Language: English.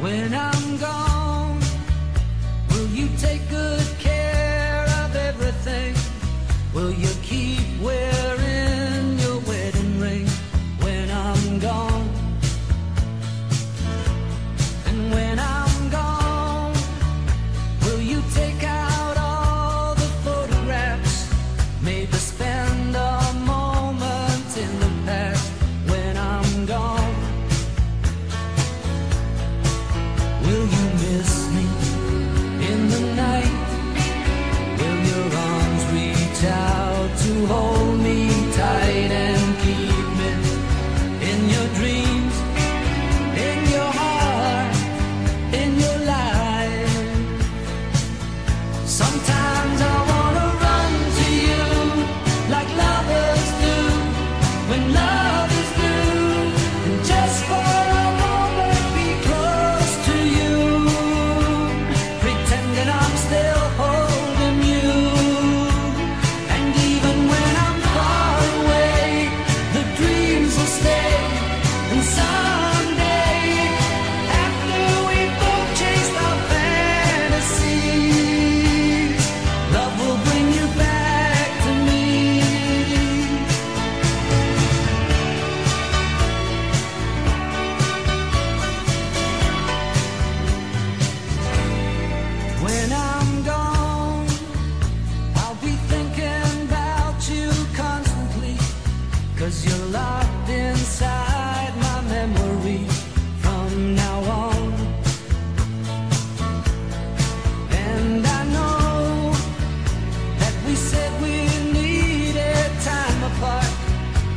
When I'm gone, will you take good care of everything? Will you Sometimes